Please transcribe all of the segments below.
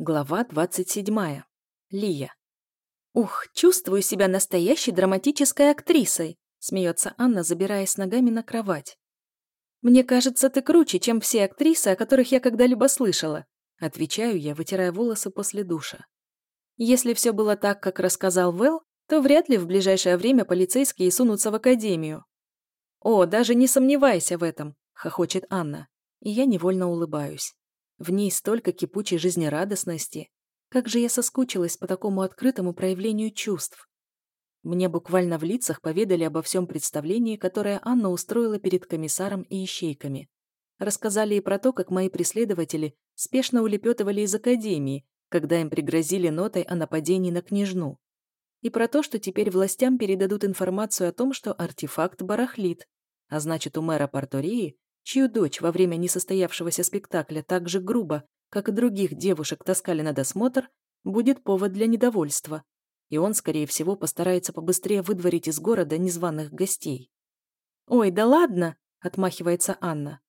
Глава 27. Лия. «Ух, чувствую себя настоящей драматической актрисой», смеется Анна, забираясь ногами на кровать. «Мне кажется, ты круче, чем все актрисы, о которых я когда-либо слышала», отвечаю я, вытирая волосы после душа. Если все было так, как рассказал Вэл, то вряд ли в ближайшее время полицейские сунутся в академию. «О, даже не сомневайся в этом», — хохочет Анна, и я невольно улыбаюсь. В ней столько кипучей жизнерадостности. Как же я соскучилась по такому открытому проявлению чувств. Мне буквально в лицах поведали обо всем представлении, которое Анна устроила перед комиссаром и ищейками. Рассказали и про то, как мои преследователи спешно улепетывали из академии, когда им пригрозили нотой о нападении на княжну. И про то, что теперь властям передадут информацию о том, что артефакт барахлит, а значит, у мэра Портории чью дочь во время несостоявшегося спектакля так же грубо, как и других девушек таскали на досмотр, будет повод для недовольства, и он, скорее всего, постарается побыстрее выдворить из города незваных гостей. «Ой, да ладно!» — отмахивается Анна.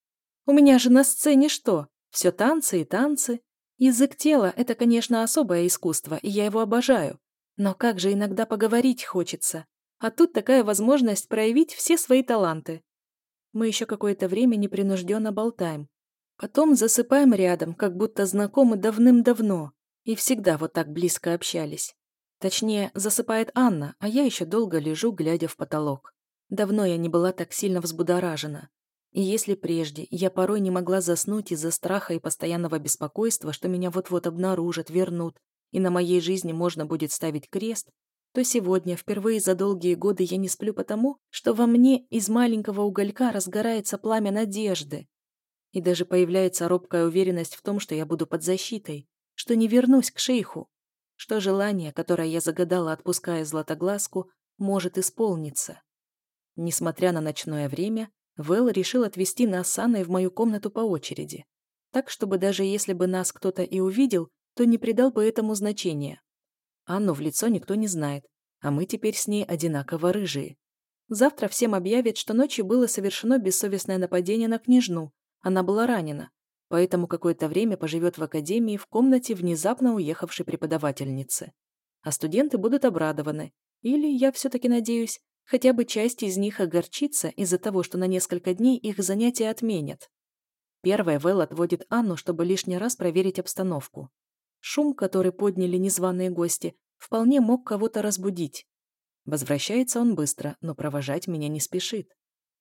«У меня же на сцене что? Все танцы и танцы. Язык тела — это, конечно, особое искусство, и я его обожаю. Но как же иногда поговорить хочется. А тут такая возможность проявить все свои таланты. Мы еще какое-то время непринужденно болтаем. Потом засыпаем рядом, как будто знакомы давным-давно. И всегда вот так близко общались. Точнее, засыпает Анна, а я еще долго лежу, глядя в потолок. Давно я не была так сильно взбудоражена. И если прежде я порой не могла заснуть из-за страха и постоянного беспокойства, что меня вот-вот обнаружат, вернут, и на моей жизни можно будет ставить крест, то сегодня, впервые за долгие годы, я не сплю потому, что во мне из маленького уголька разгорается пламя надежды. И даже появляется робкая уверенность в том, что я буду под защитой, что не вернусь к шейху, что желание, которое я загадала, отпуская златоглазку, может исполниться. Несмотря на ночное время, Вэл решил отвезти нас с Анной в мою комнату по очереди, так, чтобы даже если бы нас кто-то и увидел, то не придал бы этому значения. Анну в лицо никто не знает, а мы теперь с ней одинаково рыжие. Завтра всем объявят, что ночью было совершено бессовестное нападение на княжну. Она была ранена, поэтому какое-то время поживет в академии в комнате внезапно уехавшей преподавательницы. А студенты будут обрадованы. Или, я все-таки надеюсь, хотя бы часть из них огорчится из-за того, что на несколько дней их занятия отменят. Первая Вэл отводит Анну, чтобы лишний раз проверить обстановку. Шум, который подняли незваные гости, вполне мог кого-то разбудить. Возвращается он быстро, но провожать меня не спешит.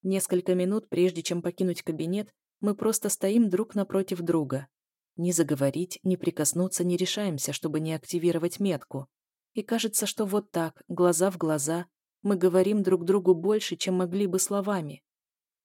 Несколько минут, прежде чем покинуть кабинет, мы просто стоим друг напротив друга. Ни заговорить, ни прикоснуться не решаемся, чтобы не активировать метку. И кажется, что вот так, глаза в глаза, мы говорим друг другу больше, чем могли бы словами.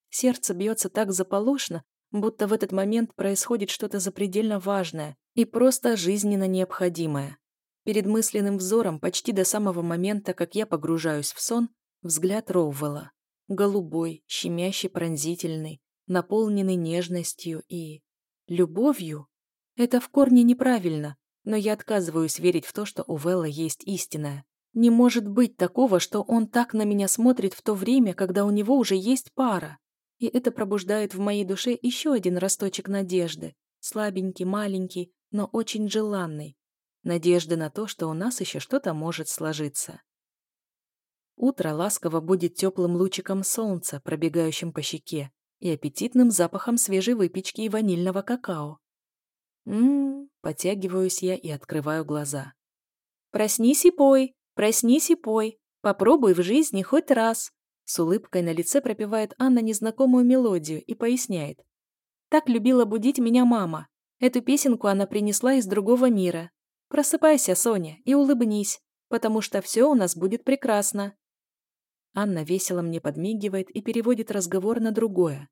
Сердце бьется так заполошно, будто в этот момент происходит что-то запредельно важное, и просто жизненно необходимое. Перед мысленным взором почти до самого момента, как я погружаюсь в сон, взгляд Роувелла. Голубой, щемящий, пронзительный, наполненный нежностью и... любовью? Это в корне неправильно, но я отказываюсь верить в то, что у Велла есть истинная. Не может быть такого, что он так на меня смотрит в то время, когда у него уже есть пара. И это пробуждает в моей душе еще один росточек надежды, слабенький, маленький, но очень желанный. Надежды на то, что у нас еще что-то может сложиться. Утро ласково будет теплым лучиком солнца, пробегающим по щеке, и аппетитным запахом свежей выпечки и ванильного какао. Ммм, потягиваюсь я и открываю глаза. «Проснись и пой, проснись и пой, попробуй в жизни хоть раз», с улыбкой на лице пропевает Анна незнакомую мелодию и поясняет. «Так любила будить меня мама. Эту песенку она принесла из другого мира. Просыпайся, Соня, и улыбнись, потому что все у нас будет прекрасно. Анна весело мне подмигивает и переводит разговор на другое.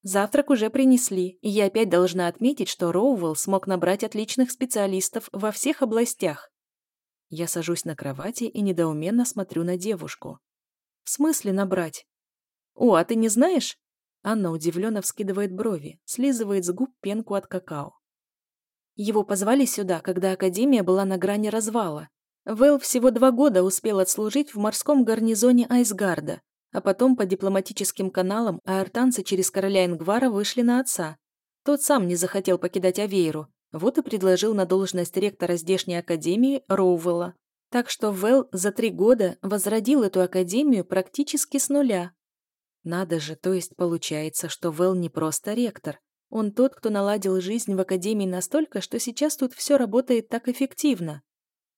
Завтрак уже принесли, и я опять должна отметить, что Роуэлл смог набрать отличных специалистов во всех областях. Я сажусь на кровати и недоуменно смотрю на девушку. В смысле набрать? О, а ты не знаешь? Анна удивленно вскидывает брови, слизывает с губ пенку от какао. Его позвали сюда, когда Академия была на грани развала. Вэл всего два года успел отслужить в морском гарнизоне Айсгарда, а потом по дипломатическим каналам аэртанцы через короля Ингвара вышли на отца. Тот сам не захотел покидать Авейру, Вот и предложил на должность ректора здешней академии Роувелла. Так что Вэл за три года возродил эту академию практически с нуля. Надо же, то есть получается, что Вэл не просто ректор. Он тот, кто наладил жизнь в академии настолько, что сейчас тут все работает так эффективно.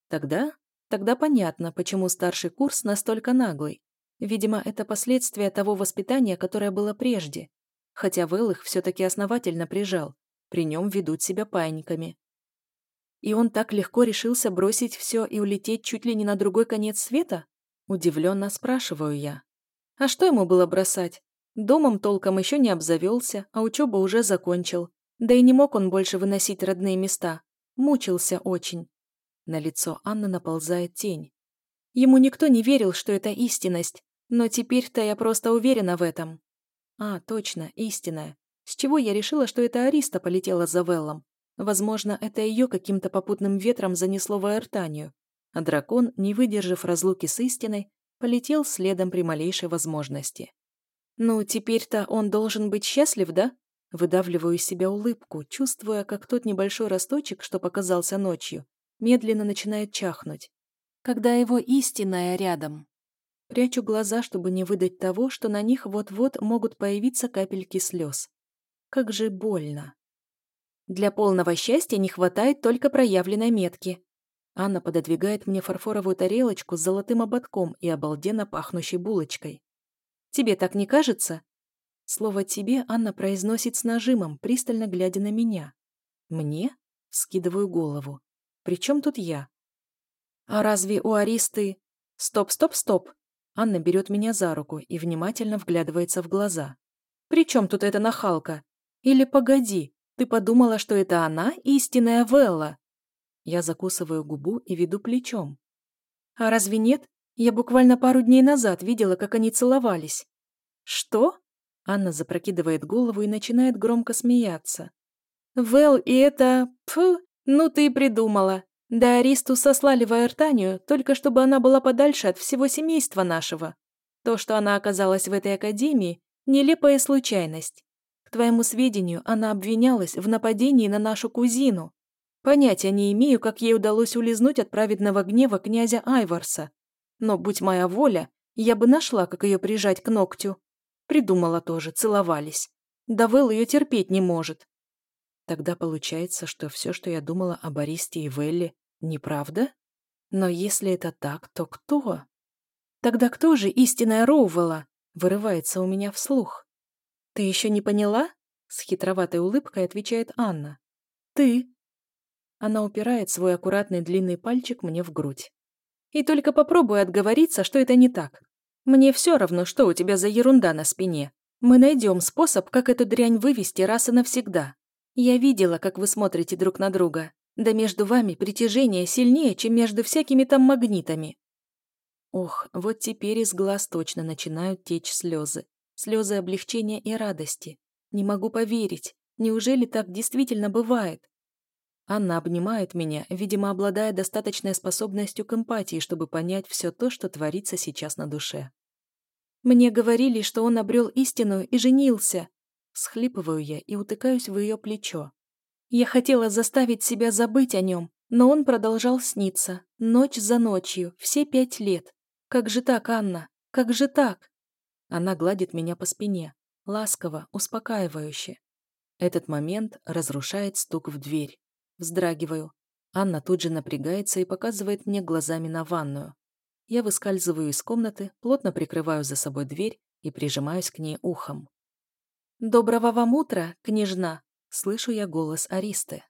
Тогда, тогда понятно, почему старший курс настолько наглый. Видимо, это последствия того воспитания, которое было прежде. Хотя Вэл их все-таки основательно прижал. При нем ведут себя паиньками. И он так легко решился бросить все и улететь чуть ли не на другой конец света? Удивленно спрашиваю я. А что ему было бросать? Домом толком еще не обзавелся, а учебу уже закончил. Да и не мог он больше выносить родные места. Мучился очень. На лицо Анны наползает тень. Ему никто не верил, что это истинность, но теперь-то я просто уверена в этом. А, точно, истинная. С чего я решила, что это Ариста полетела за Веллом? Возможно, это ее каким-то попутным ветром занесло в Аэртанию, а дракон, не выдержав разлуки с истиной, полетел следом при малейшей возможности. «Ну, теперь-то он должен быть счастлив, да?» Выдавливаю из себя улыбку, чувствуя, как тот небольшой росточек, что показался ночью, медленно начинает чахнуть. Когда его истинная рядом. Прячу глаза, чтобы не выдать того, что на них вот-вот могут появиться капельки слез. Как же больно. Для полного счастья не хватает только проявленной метки. Анна пододвигает мне фарфоровую тарелочку с золотым ободком и обалденно пахнущей булочкой. «Тебе так не кажется?» Слово «тебе» Анна произносит с нажимом, пристально глядя на меня. «Мне?» — скидываю голову. «При чем тут я?» «А разве у Аристы...» «Стоп, стоп, стоп!» Анна берет меня за руку и внимательно вглядывается в глаза. «При чем тут эта нахалка? Или погоди, ты подумала, что это она, истинная Велла?» Я закусываю губу и веду плечом. «А разве нет? Я буквально пару дней назад видела, как они целовались». «Что?» Анна запрокидывает голову и начинает громко смеяться. «Вэл, и это... Пф, ну ты и придумала. Да Аристу сослали в Аэртанию, только чтобы она была подальше от всего семейства нашего. То, что она оказалась в этой академии, нелепая случайность твоему сведению, она обвинялась в нападении на нашу кузину. Понятия не имею, как ей удалось улизнуть от праведного гнева князя Айварса. Но, будь моя воля, я бы нашла, как ее прижать к ногтю. Придумала тоже, целовались. Давел ее терпеть не может. Тогда получается, что все, что я думала о Бористе и Велле, неправда? Но если это так, то кто? Тогда кто же истинная Роувелла? Вырывается у меня вслух. «Ты еще не поняла?» С хитроватой улыбкой отвечает Анна. «Ты». Она упирает свой аккуратный длинный пальчик мне в грудь. «И только попробуй отговориться, что это не так. Мне все равно, что у тебя за ерунда на спине. Мы найдем способ, как эту дрянь вывести раз и навсегда. Я видела, как вы смотрите друг на друга. Да между вами притяжение сильнее, чем между всякими там магнитами». Ох, вот теперь из глаз точно начинают течь слезы. Слезы облегчения и радости. Не могу поверить. Неужели так действительно бывает? Анна обнимает меня, видимо, обладая достаточной способностью к эмпатии, чтобы понять все то, что творится сейчас на душе. Мне говорили, что он обрел истину и женился. Схлипываю я и утыкаюсь в ее плечо. Я хотела заставить себя забыть о нем, но он продолжал сниться, ночь за ночью, все пять лет. Как же так, Анна? Как же так? Она гладит меня по спине, ласково, успокаивающе. Этот момент разрушает стук в дверь. Вздрагиваю. Анна тут же напрягается и показывает мне глазами на ванную. Я выскальзываю из комнаты, плотно прикрываю за собой дверь и прижимаюсь к ней ухом. «Доброго вам утра, княжна!» — слышу я голос Аристы.